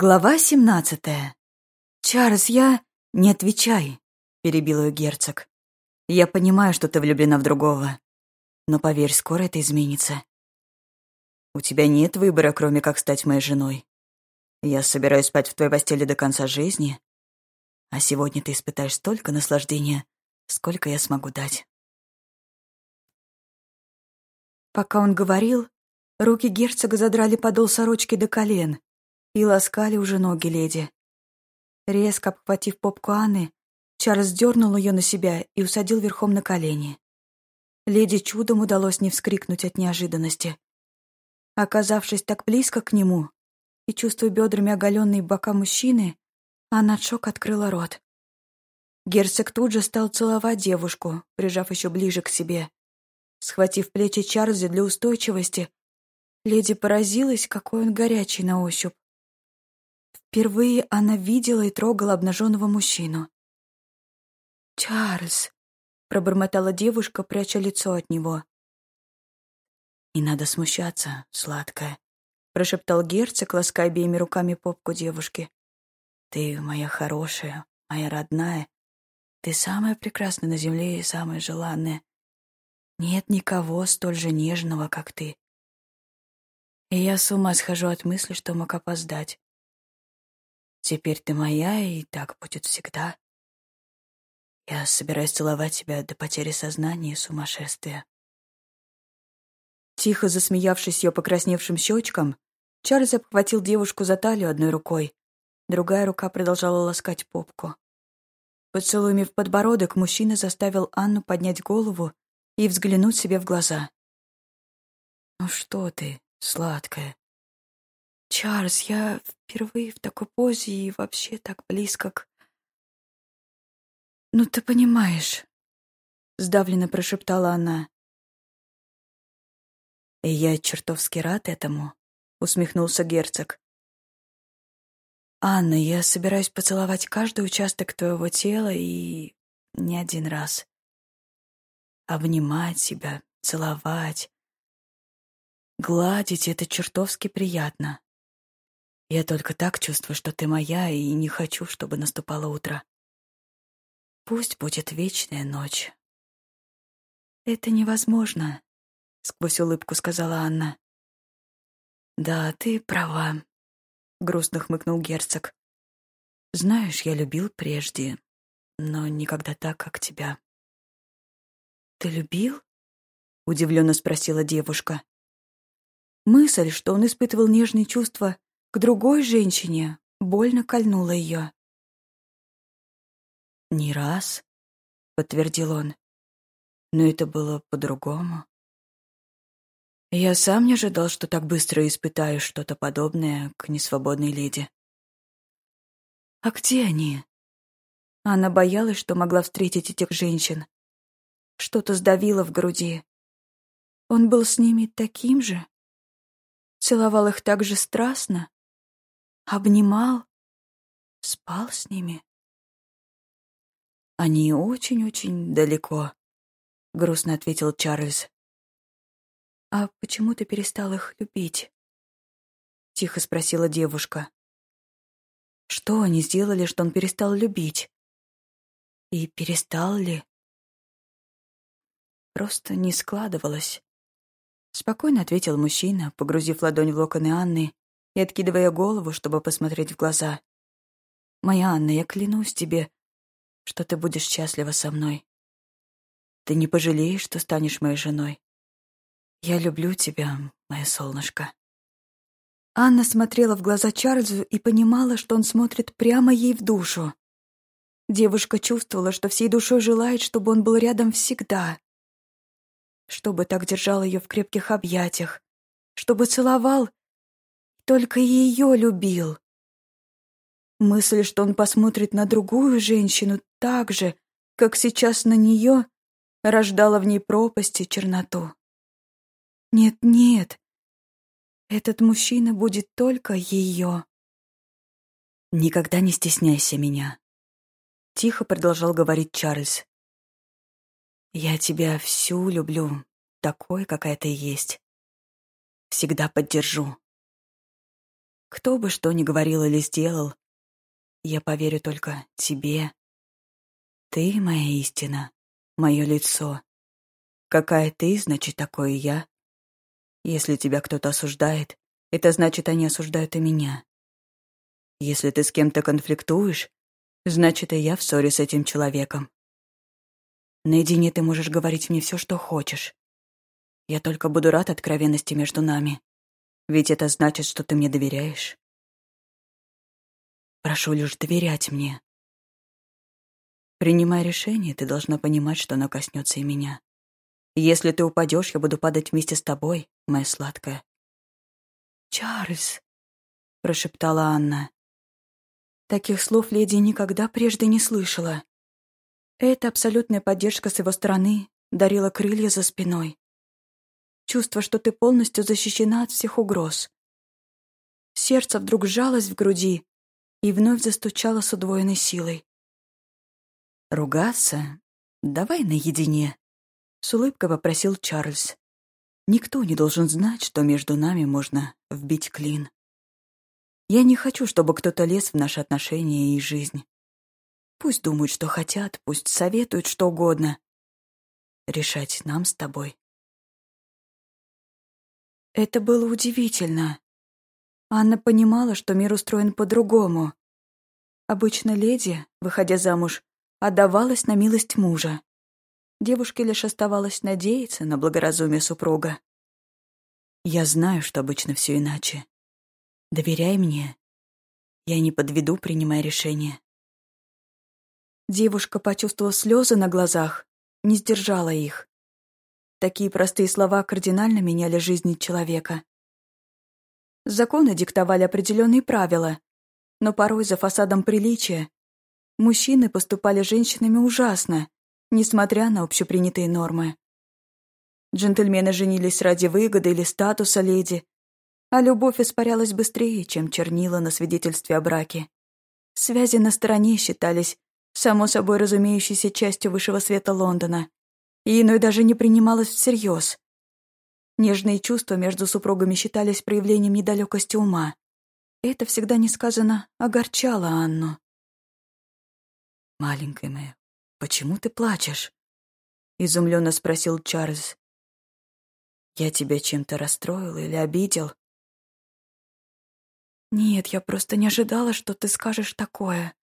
Глава семнадцатая. «Чарльз, я...» «Не отвечай», — перебил ее герцог. «Я понимаю, что ты влюблена в другого. Но поверь, скоро это изменится. У тебя нет выбора, кроме как стать моей женой. Я собираюсь спать в твоей постели до конца жизни, а сегодня ты испытаешь столько наслаждения, сколько я смогу дать». Пока он говорил, руки герцога задрали подол сорочки до колен, и ласкали уже ноги леди. Резко обхватив попку Анны, Чарльз дернул ее на себя и усадил верхом на колени. Леди чудом удалось не вскрикнуть от неожиданности. Оказавшись так близко к нему и чувствуя бедрами оголенные бока мужчины, она от шока открыла рот. Герцог тут же стал целовать девушку, прижав еще ближе к себе. Схватив плечи Чарльза для устойчивости, леди поразилась, какой он горячий на ощупь. Впервые она видела и трогала обнаженного мужчину. «Чарльз!» — пробормотала девушка, пряча лицо от него. «Не надо смущаться, сладкая», — прошептал герцог, лаская обеими руками попку девушки. «Ты моя хорошая, моя родная. Ты самая прекрасная на земле и самая желанная. Нет никого столь же нежного, как ты. И я с ума схожу от мысли, что мог опоздать. Теперь ты моя, и так будет всегда. Я собираюсь целовать тебя до потери сознания и сумасшествия. Тихо засмеявшись ее покрасневшим щечкам, Чарльз обхватил девушку за талию одной рукой, другая рука продолжала ласкать попку. Поцелуями в подбородок мужчина заставил Анну поднять голову и взглянуть себе в глаза. «Ну что ты, сладкая?» «Чарльз, я впервые в такой позе и вообще так близко к...» «Ну, ты понимаешь», — сдавленно прошептала она. «И я чертовски рад этому», — усмехнулся герцог. «Анна, я собираюсь поцеловать каждый участок твоего тела и не один раз. Обнимать себя, целовать, гладить — это чертовски приятно. Я только так чувствую, что ты моя, и не хочу, чтобы наступало утро. Пусть будет вечная ночь. Это невозможно, — сквозь улыбку сказала Анна. Да, ты права, — грустно хмыкнул герцог. Знаешь, я любил прежде, но никогда так, как тебя. Ты любил? — удивленно спросила девушка. Мысль, что он испытывал нежные чувства к другой женщине больно кольнула ее. «Не раз», — подтвердил он, — «но это было по-другому». Я сам не ожидал, что так быстро испытаю что-то подобное к несвободной леди. «А где они?» Она боялась, что могла встретить этих женщин. Что-то сдавило в груди. Он был с ними таким же? Целовал их так же страстно? Обнимал? Спал с ними? Они очень-очень далеко, — грустно ответил Чарльз. «А почему ты перестал их любить?» — тихо спросила девушка. «Что они сделали, что он перестал любить? И перестал ли?» Просто не складывалось. Спокойно ответил мужчина, погрузив ладонь в локоны Анны и откидывая голову, чтобы посмотреть в глаза. «Моя Анна, я клянусь тебе, что ты будешь счастлива со мной. Ты не пожалеешь, что станешь моей женой. Я люблю тебя, мое солнышко». Анна смотрела в глаза Чарльзу и понимала, что он смотрит прямо ей в душу. Девушка чувствовала, что всей душой желает, чтобы он был рядом всегда. Чтобы так держал ее в крепких объятиях, чтобы целовал только ее любил. Мысль, что он посмотрит на другую женщину так же, как сейчас на нее, рождала в ней пропасть и черноту. Нет, нет, этот мужчина будет только ее. «Никогда не стесняйся меня», — тихо продолжал говорить Чарльз. «Я тебя всю люблю, такой, какая ты есть. Всегда поддержу. Кто бы что ни говорил или сделал, я поверю только тебе. Ты моя истина, мое лицо. Какая ты, значит, такое я. Если тебя кто-то осуждает, это значит, они осуждают и меня. Если ты с кем-то конфликтуешь, значит, и я в ссоре с этим человеком. Наедине ты можешь говорить мне все, что хочешь. Я только буду рад откровенности между нами. Ведь это значит, что ты мне доверяешь. Прошу лишь доверять мне. Принимая решение, ты должна понимать, что оно коснется и меня. Если ты упадешь, я буду падать вместе с тобой, моя сладкая. «Чарльз», — прошептала Анна. Таких слов леди никогда прежде не слышала. Эта абсолютная поддержка с его стороны дарила крылья за спиной. Чувство, что ты полностью защищена от всех угроз. Сердце вдруг сжалось в груди и вновь застучало с удвоенной силой. «Ругаться? Давай наедине», — с улыбкой попросил Чарльз. «Никто не должен знать, что между нами можно вбить клин. Я не хочу, чтобы кто-то лез в наши отношения и жизнь. Пусть думают, что хотят, пусть советуют что угодно. Решать нам с тобой. Это было удивительно. Анна понимала, что мир устроен по-другому. Обычно леди, выходя замуж, отдавалась на милость мужа. Девушке лишь оставалось надеяться на благоразумие супруга. Я знаю, что обычно все иначе. Доверяй мне. Я не подведу, принимая решение. Девушка почувствовала слезы на глазах, не сдержала их. Такие простые слова кардинально меняли жизнь человека. Законы диктовали определенные правила, но порой за фасадом приличия мужчины поступали женщинами ужасно, несмотря на общепринятые нормы. Джентльмены женились ради выгоды или статуса леди, а любовь испарялась быстрее, чем чернила на свидетельстве о браке. Связи на стороне считались само собой разумеющейся частью высшего света Лондона, и иной даже не принималось всерьез. Нежные чувства между супругами считались проявлением недалекости ума. Это всегда несказанно огорчало Анну. «Маленькая моя, почему ты плачешь?» — изумленно спросил Чарльз. «Я тебя чем-то расстроил или обидел?» «Нет, я просто не ожидала, что ты скажешь такое»,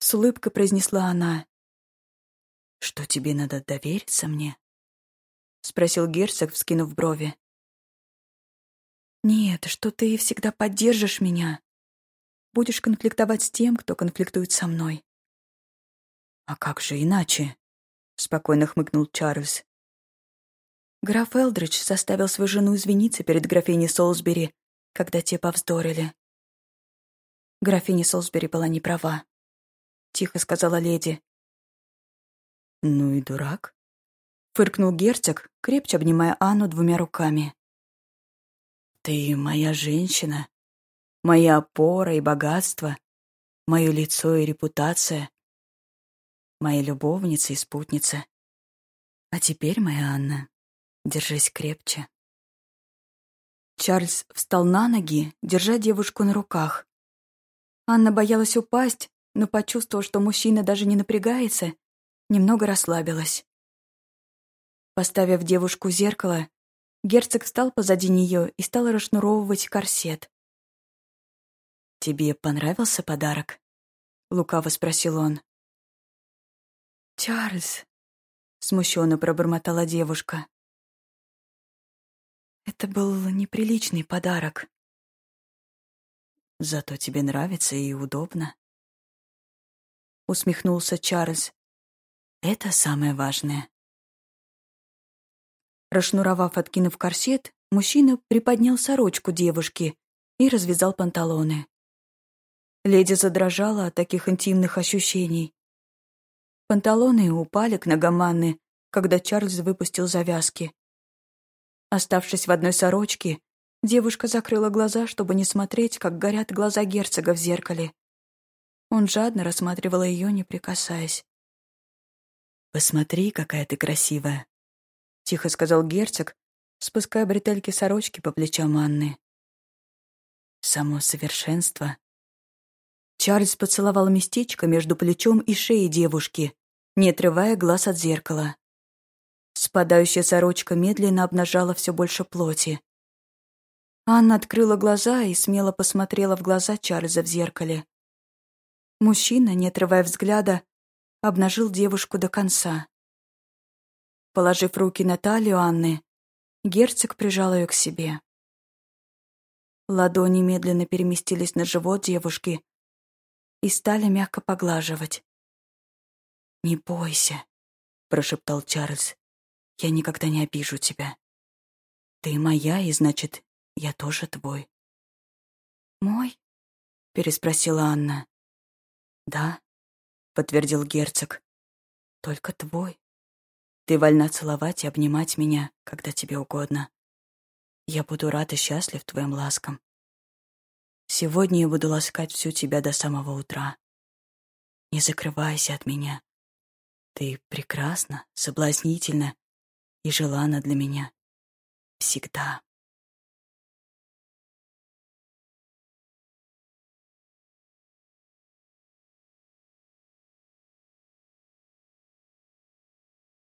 с улыбкой произнесла она. «Что тебе надо довериться мне?» Спросил герцог, вскинув брови. «Нет, что ты всегда поддержишь меня. Будешь конфликтовать с тем, кто конфликтует со мной». «А как же иначе?» — спокойно хмыкнул Чарльз. Граф Элдридж заставил свою жену извиниться перед графиней Солсбери, когда те повздорили. Графиня Солсбери была не права. — тихо сказала леди. «Ну и дурак», — фыркнул герцог, крепче обнимая Анну двумя руками. «Ты моя женщина, моя опора и богатство, мое лицо и репутация, моя любовница и спутница. А теперь, моя Анна, держись крепче». Чарльз встал на ноги, держа девушку на руках. Анна боялась упасть, но почувствовав, что мужчина даже не напрягается, немного расслабилась. Поставив девушку в зеркало, герцог встал позади нее и стал расшнуровывать корсет. «Тебе понравился подарок?» — лукаво спросил он. «Чарльз», — смущенно пробормотала девушка. «Это был неприличный подарок». «Зато тебе нравится и удобно», усмехнулся Чарльз. Это самое важное. Расшнуровав, откинув корсет, мужчина приподнял сорочку девушки и развязал панталоны. Леди задрожала от таких интимных ощущений. Панталоны упали к ногам Анны, когда Чарльз выпустил завязки. Оставшись в одной сорочке, девушка закрыла глаза, чтобы не смотреть, как горят глаза герцога в зеркале. Он жадно рассматривал ее, не прикасаясь. «Посмотри, какая ты красивая», — тихо сказал герцог, спуская бретельки сорочки по плечам Анны. само совершенство. Чарльз поцеловал местечко между плечом и шеей девушки, не отрывая глаз от зеркала. Спадающая сорочка медленно обнажала все больше плоти. Анна открыла глаза и смело посмотрела в глаза Чарльза в зеркале. Мужчина, не отрывая взгляда, обнажил девушку до конца. Положив руки на талию Анны, герцог прижал ее к себе. Ладони медленно переместились на живот девушки и стали мягко поглаживать. «Не бойся», — прошептал Чарльз. «Я никогда не обижу тебя. Ты моя, и значит, я тоже твой». «Мой?» — переспросила Анна. «Да», — подтвердил герцог. «Только твой. Ты вольна целовать и обнимать меня, когда тебе угодно. Я буду рад и счастлив твоим ласкам. Сегодня я буду ласкать всю тебя до самого утра. Не закрывайся от меня. Ты прекрасна, соблазнительна и желана для меня. Всегда.